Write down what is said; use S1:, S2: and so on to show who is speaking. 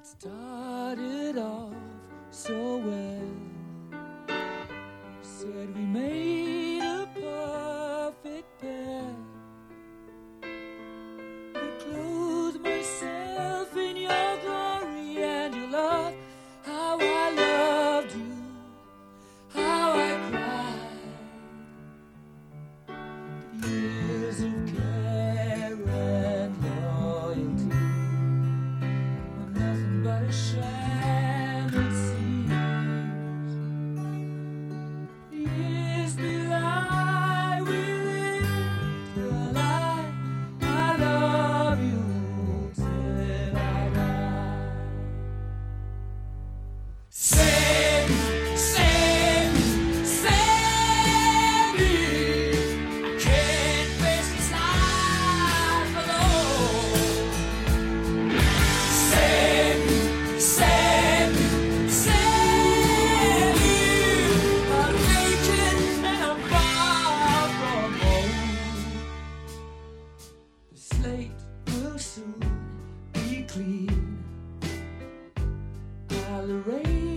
S1: It started off so well. Said we made slate will soon be clean. I'll erase.